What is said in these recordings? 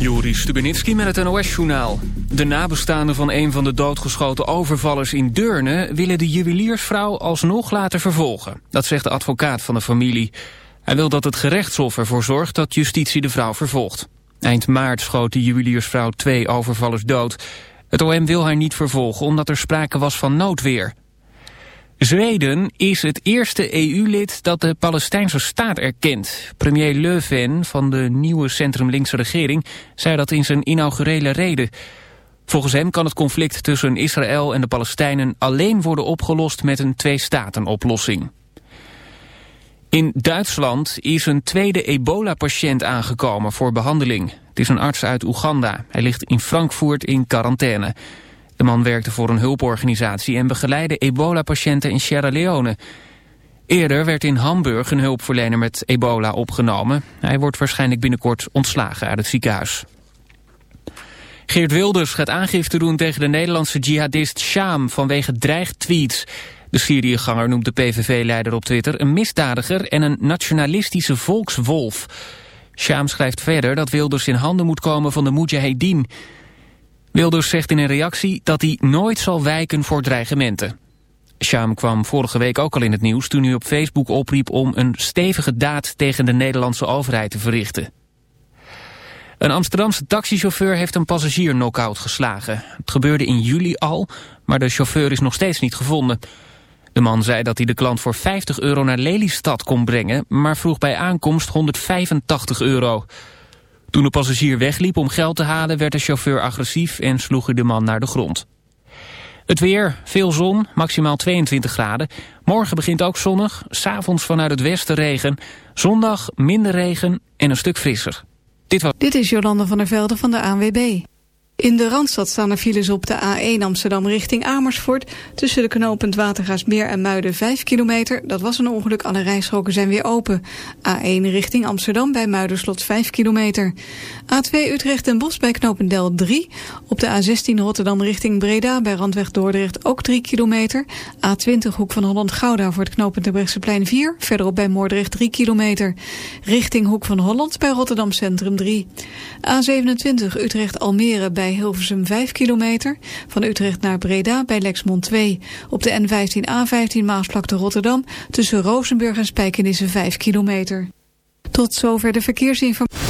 Joris Stubenitski met het NOS-journaal. De nabestaanden van een van de doodgeschoten overvallers in Deurne... willen de juweliersvrouw alsnog laten vervolgen. Dat zegt de advocaat van de familie. Hij wil dat het gerechtshof ervoor zorgt dat justitie de vrouw vervolgt. Eind maart schoot de juweliersvrouw twee overvallers dood. Het OM wil haar niet vervolgen omdat er sprake was van noodweer. Zweden is het eerste EU-lid dat de Palestijnse staat erkent. Premier Le Pen van de nieuwe centrum-linkse regering zei dat in zijn inaugurele reden. Volgens hem kan het conflict tussen Israël en de Palestijnen alleen worden opgelost met een twee-staten-oplossing. In Duitsland is een tweede ebola-patiënt aangekomen voor behandeling. Het is een arts uit Oeganda. Hij ligt in Frankfurt in quarantaine. De man werkte voor een hulporganisatie en begeleidde ebola-patiënten in Sierra Leone. Eerder werd in Hamburg een hulpverlener met ebola opgenomen. Hij wordt waarschijnlijk binnenkort ontslagen uit het ziekenhuis. Geert Wilders gaat aangifte doen tegen de Nederlandse jihadist Sham vanwege dreigtweets. De Syriëganger noemt de PVV-leider op Twitter een misdadiger en een nationalistische volkswolf. Sham schrijft verder dat Wilders in handen moet komen van de Mujahedin... Wilders zegt in een reactie dat hij nooit zal wijken voor dreigementen. Sham kwam vorige week ook al in het nieuws toen hij op Facebook opriep om een stevige daad tegen de Nederlandse overheid te verrichten. Een Amsterdamse taxichauffeur heeft een passagier knock-out geslagen. Het gebeurde in juli al, maar de chauffeur is nog steeds niet gevonden. De man zei dat hij de klant voor 50 euro naar Lelystad kon brengen, maar vroeg bij aankomst 185 euro. Toen de passagier wegliep om geld te halen werd de chauffeur agressief en sloeg hij de man naar de grond. Het weer, veel zon, maximaal 22 graden. Morgen begint ook zonnig, s'avonds vanuit het westen regen. Zondag minder regen en een stuk frisser. Dit, was... Dit is Jolanda van der Velde van de ANWB. In de Randstad staan er files op de A1 Amsterdam richting Amersfoort. Tussen de knooppunt Watergaasmeer en Muiden 5 kilometer. Dat was een ongeluk, alle rijstroken zijn weer open. A1 richting Amsterdam bij Muiderslot 5 kilometer. A2 Utrecht en Bos bij Knopendel 3. Op de A16 Rotterdam richting Breda bij Randweg Dordrecht ook 3 kilometer. A20 Hoek van Holland-Gouda voor het knooppunt Brechtseplein 4. Verderop bij Moordrecht 3 kilometer. Richting Hoek van Holland bij Rotterdam Centrum 3. A27 Utrecht-Almere bij Hilversum 5 kilometer. Van Utrecht naar Breda bij Lexmond 2. Op de N15A15 Maasvlakte Rotterdam tussen Rozenburg en Spijkenisse 5 kilometer. Tot zover de verkeersinformatie.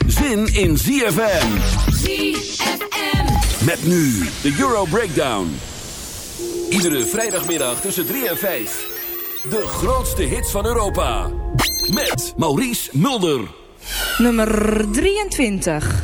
zin in ZFM. ZFM. Met nu de Euro Breakdown. Iedere vrijdagmiddag tussen 3 en 5. De grootste hits van Europa. Met Maurice Mulder. Nummer 23.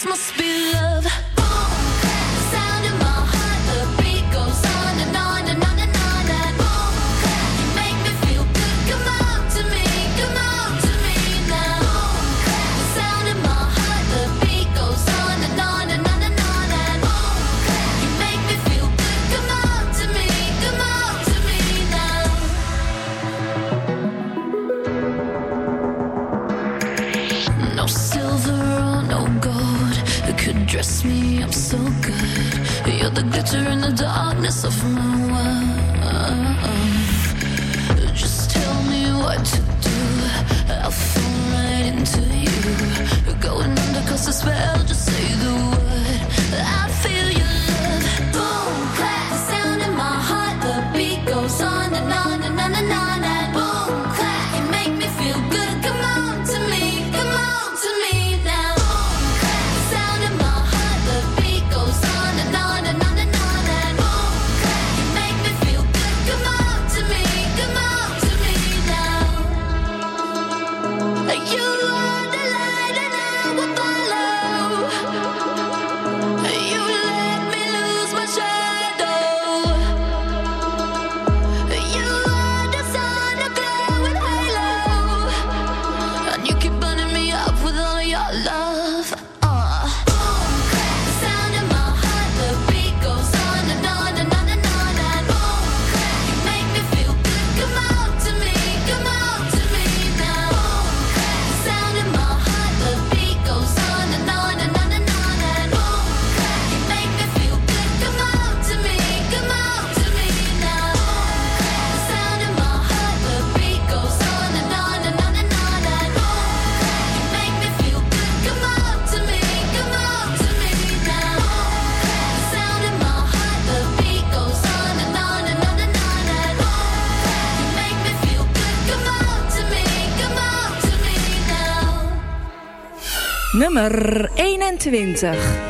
Christmas be picture in the darkness of my world. Just tell me what to do. I'll fall right into you. Going under cause the spell. 21.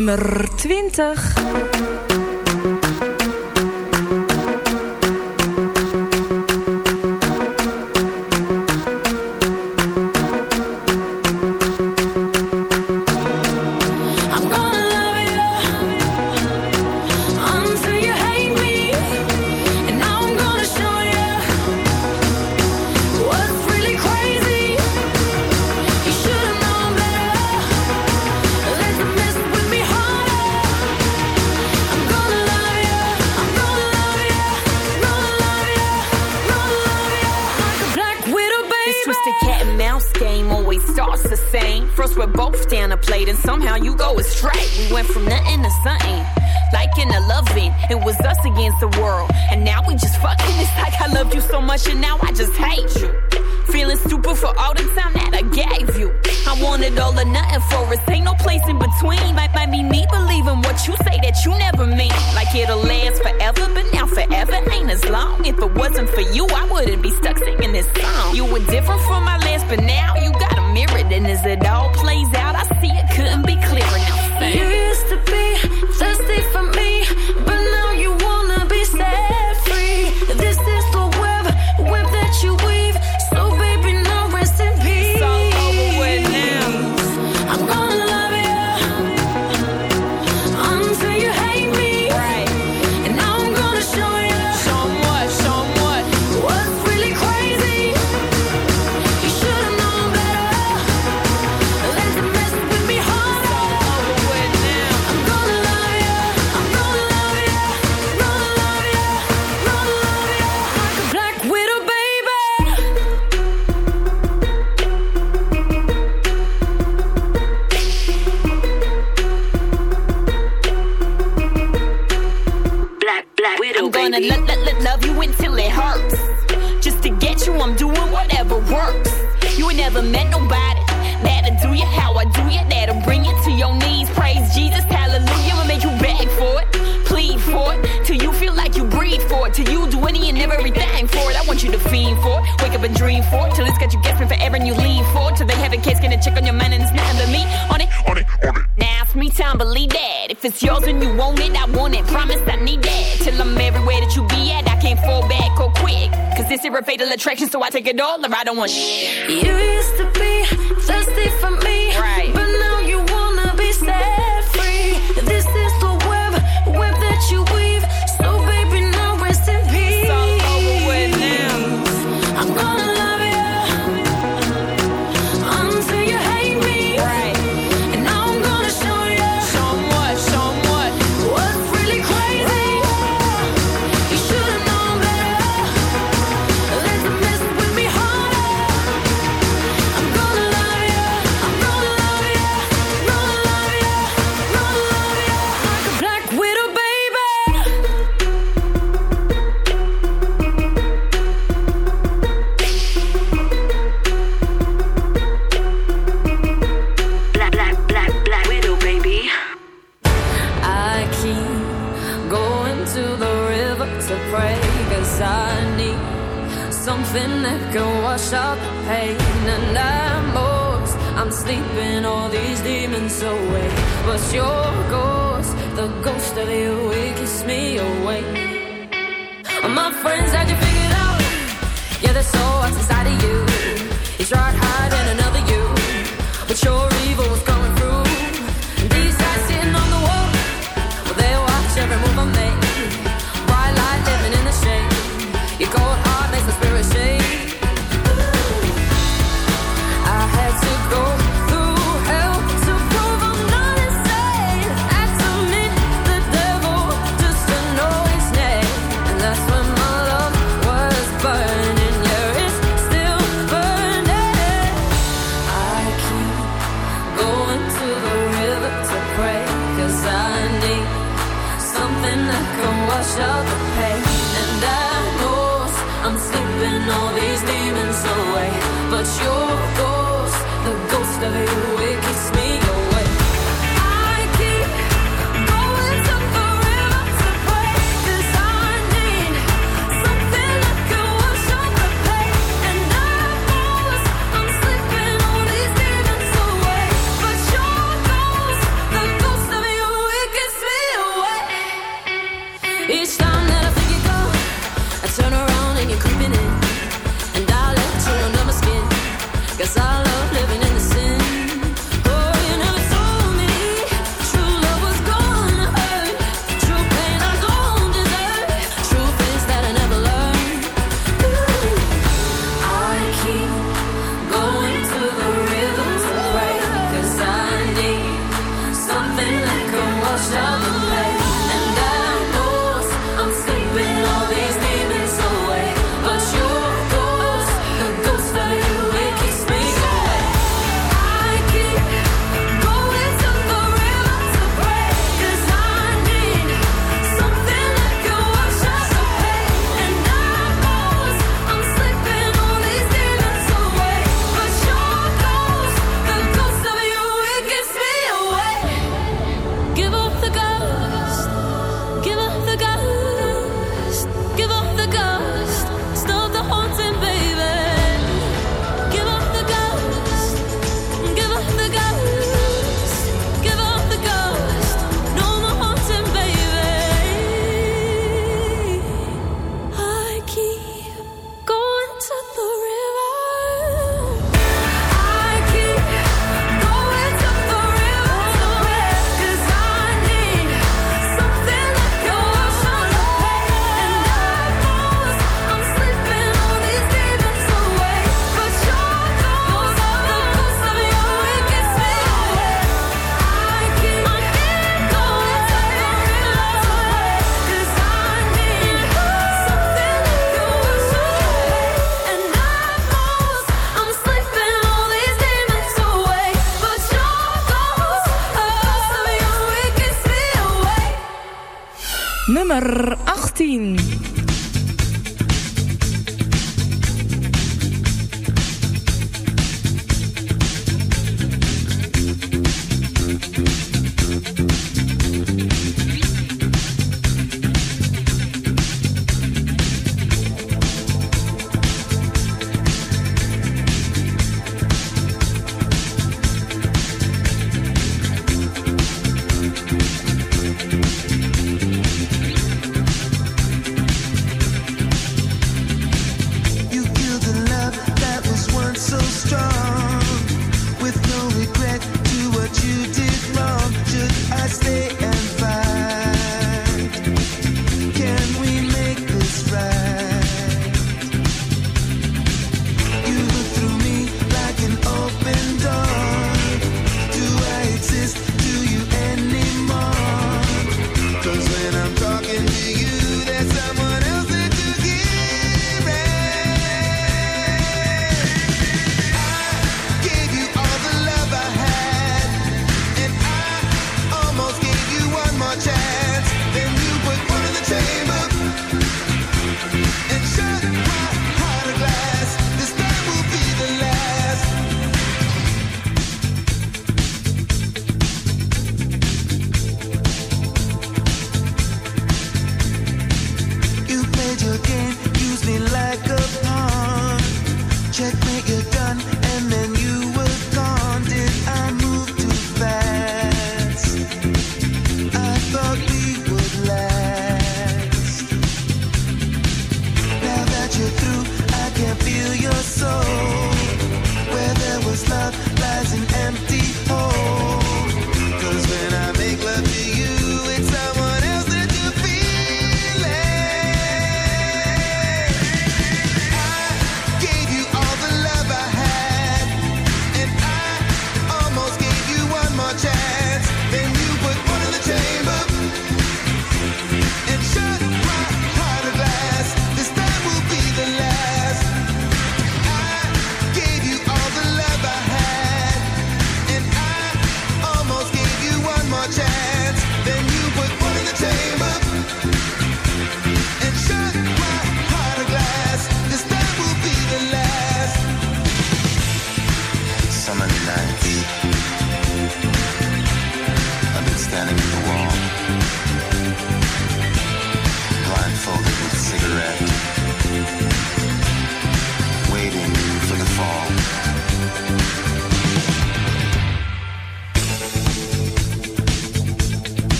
nummer 20. from nothing to something. Like in a loving, it was us against the world. And now we just fucking. It's like I loved you so much and now I just hate you. Feeling stupid for all the time that I gave you. I wanted all or nothing for us. Ain't no place in between. Might, might be me believing what you say that you never mean. Like it'll last forever, but now forever ain't as long. If it wasn't for you, I wouldn't be stuck singing this song. You were different from my last, but now you got a mirror. And as it all plays out, I see it couldn't be clearer now. Same from me. Let, let love you until it hurts. Just to get you, I'm doing whatever works. You ain't never met nobody that'll do you how I do you. That'll bring you to your knees. Praise Jesus, hallelujah. I'll make you beg for it, plead for it, till you feel like you breathe for it. Till you do any and everything for it. I want you to fiend for it, wake up and dream for it, till it's got you guessing forever and you leave for it. Till they have a case, gonna check on your mind and it's yours and you want it, I want it. Promise I need that. Till I'm everywhere that you be at, I can't fall back or quick. Cause this is a fatal attraction, so I take it all or I don't want shit. You used to be thirsty for me, You something that can wash out the pain. And I know I'm slipping all these demons away. But your ghost, the ghost of you, it keeps me Arr...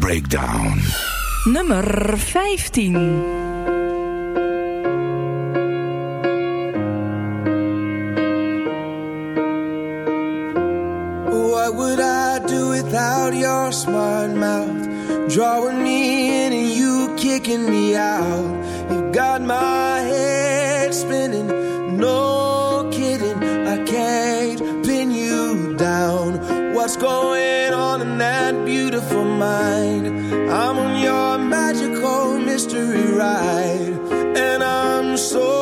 Breakdown. Nummer 15. What would I do without your smart mouth drawing me in and you kicking me out. You got my head spinning. No. For mine, I'm on your magical mystery ride, and I'm so.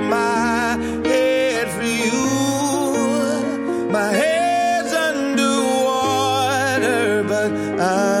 I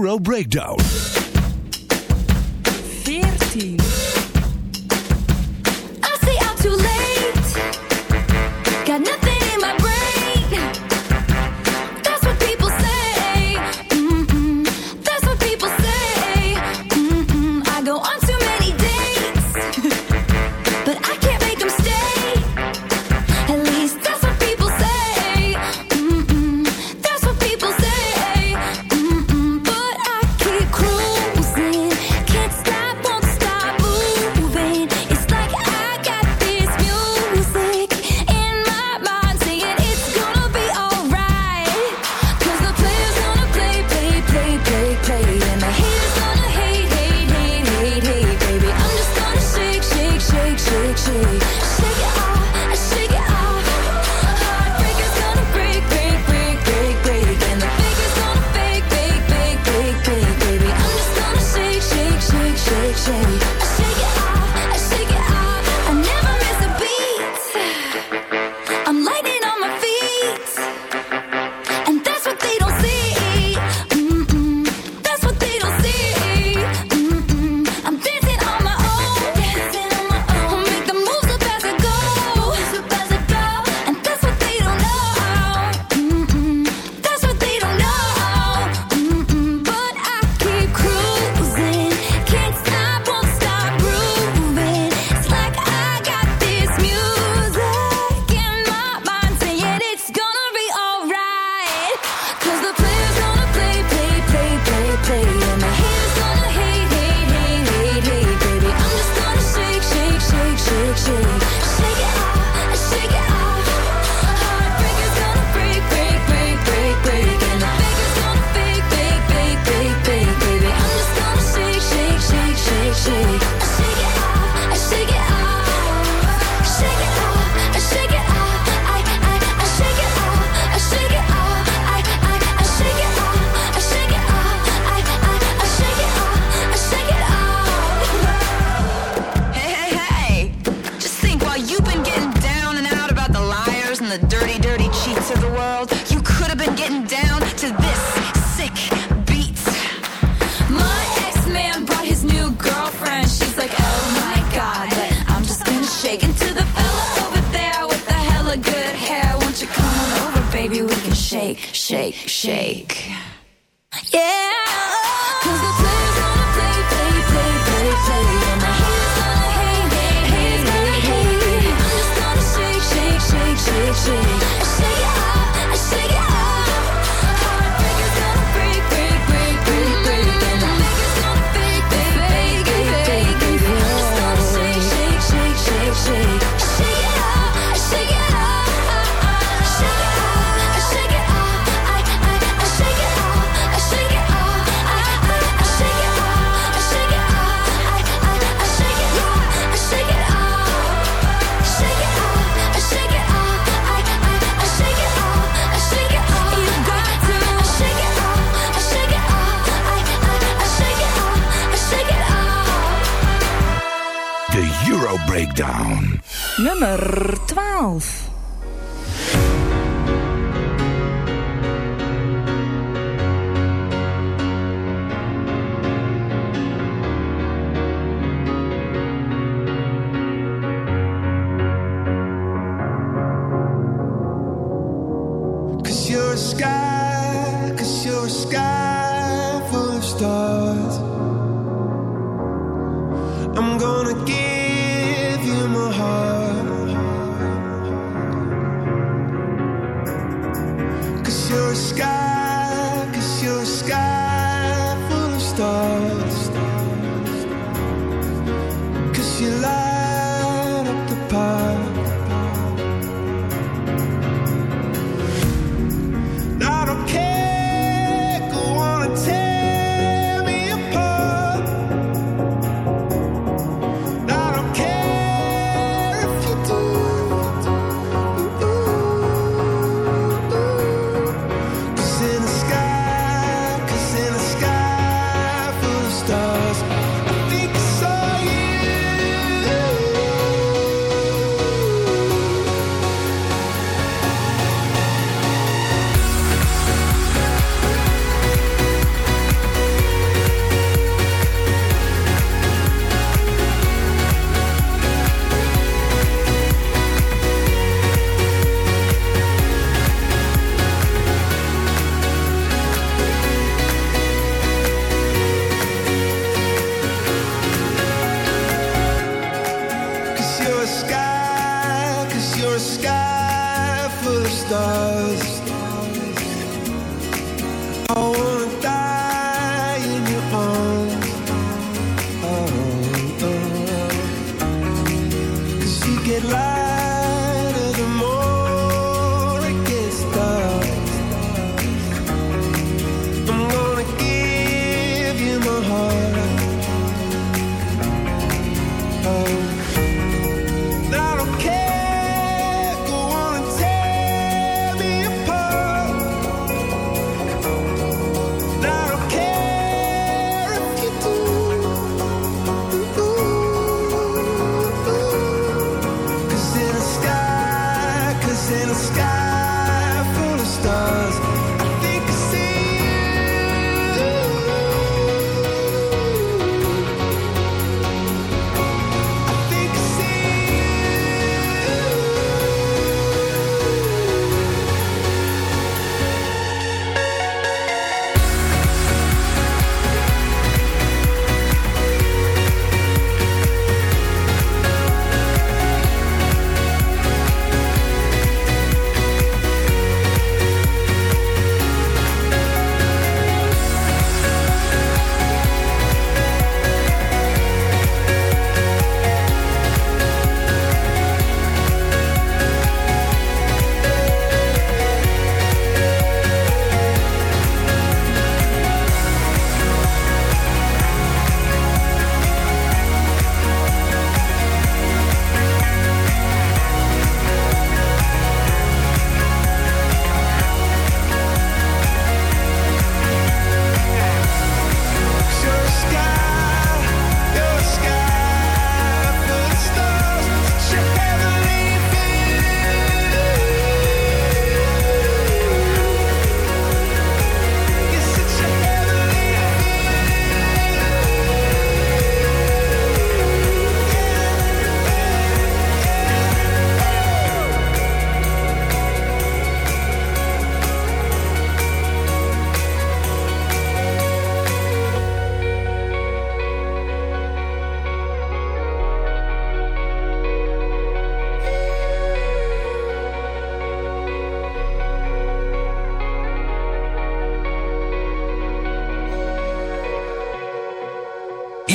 Euro Breakdown. 14. Nummer 12.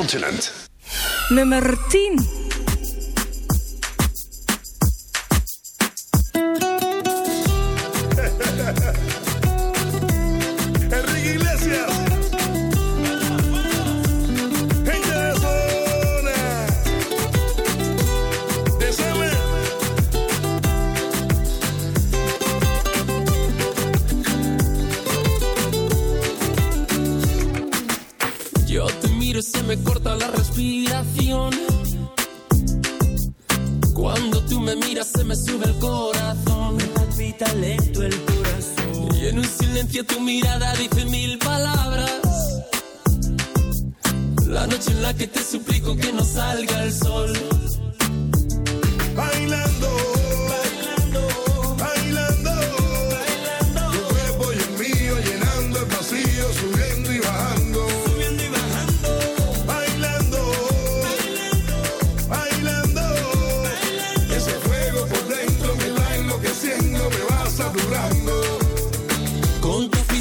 continent. Nummer 10.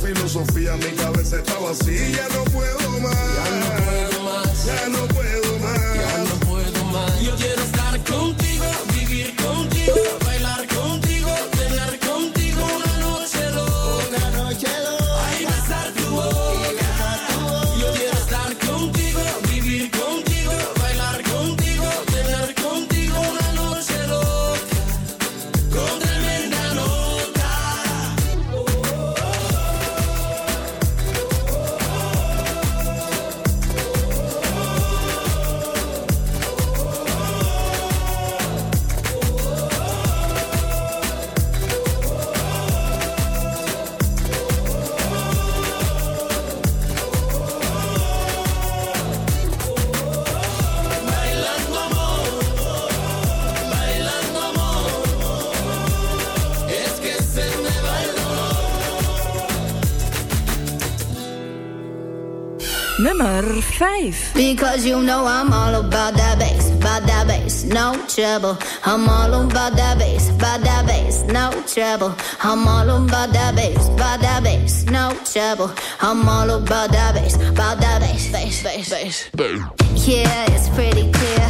filosofía, mi cabeza está vacía, ya no puedo más. Ya no puedo más. Ya no puedo más. Ya no puedo más. Yo quiero 5. Because you know I'm all about that bass, about that bass, no trouble. I'm all about that bass, about that bass, no trouble. I'm all about that bass, about that bass, no trouble. I'm all about that bass, about that bass, bass, bass, bass. Yeah, it's pretty clear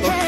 level.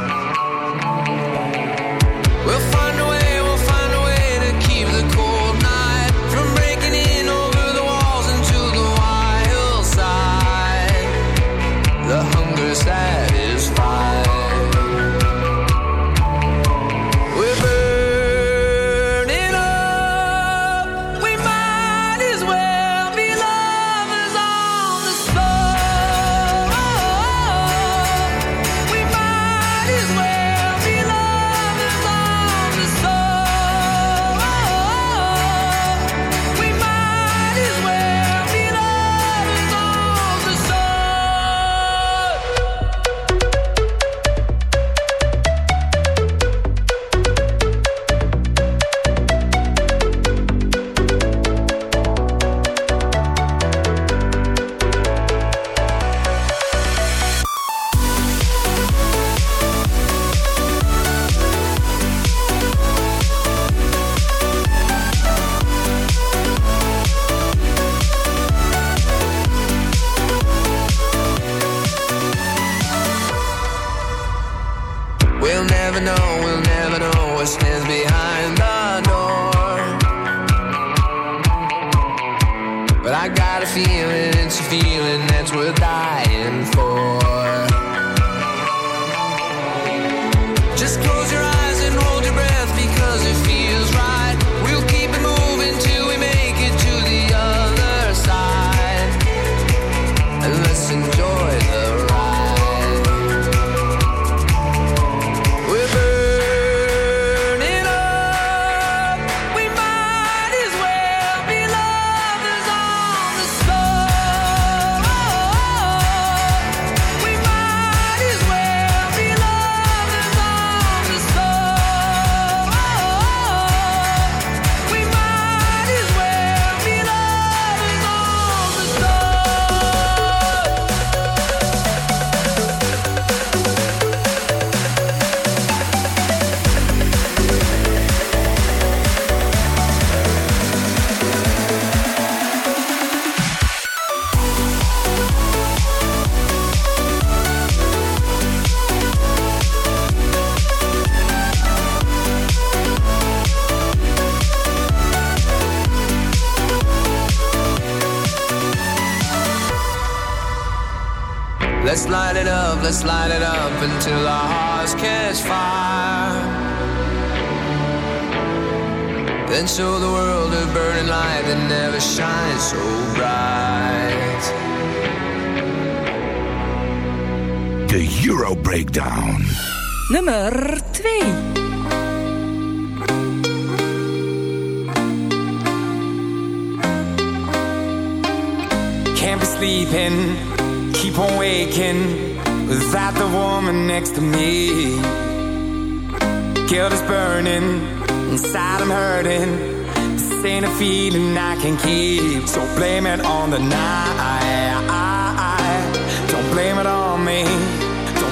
De Euro Breakdown. Nummer 2. Can't be sleeping, keep on waking without the woman next to me. Guilt is burning, inside I'm hurting. This ain't a feeling I can keep, so blame it on the night. Don't blame it on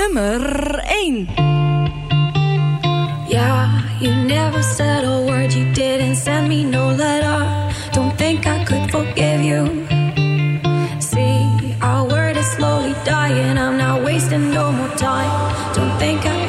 nummer 1. Yeah, you never said a word, you didn't send me no letter. Don't think I could forgive you. See, our word is slowly dying, I'm not wasting no more time. Don't think I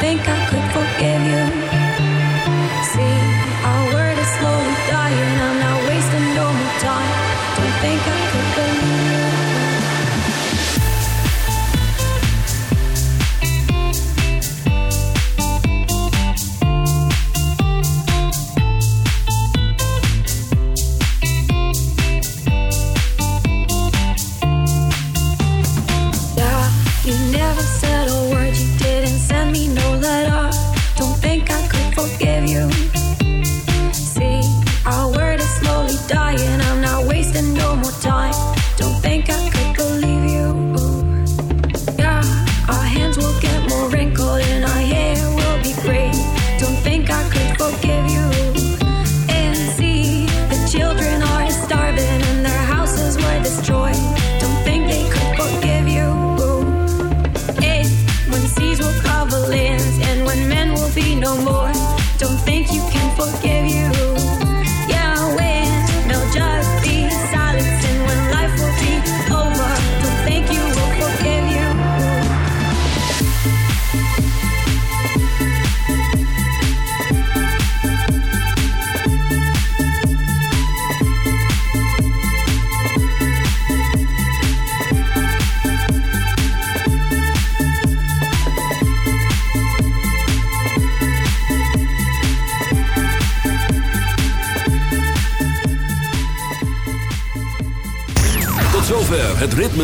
think I